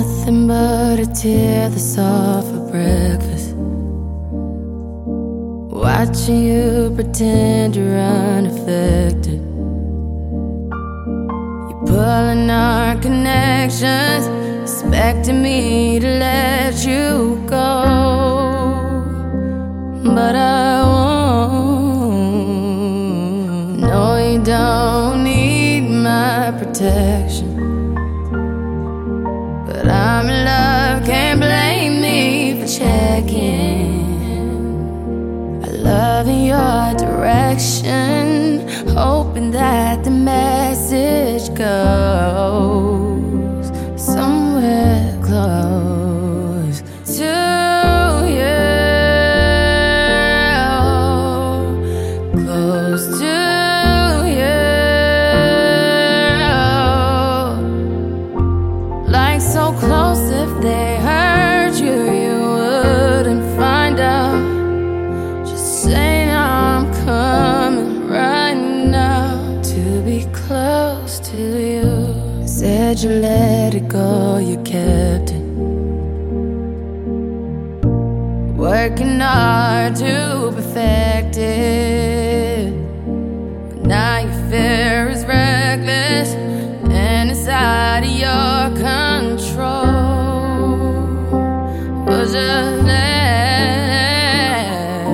nothing but a tear that's all for breakfast. Watching you pretend you're unaffected. You're pulling our connections, expecting me to let you go. But I won't. No, you don't need my protection. But I'm in love, can't blame me for checking. I love in your direction, hoping that the message goes to you. Said you let it go, you kept it. Working hard to perfect it. But now your fear is reckless and it's out of your control. Was just let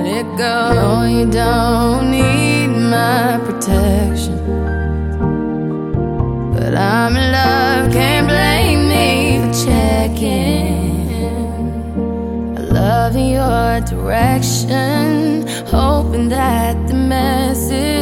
it go. No, you don't need my protection. In your direction, hoping that the message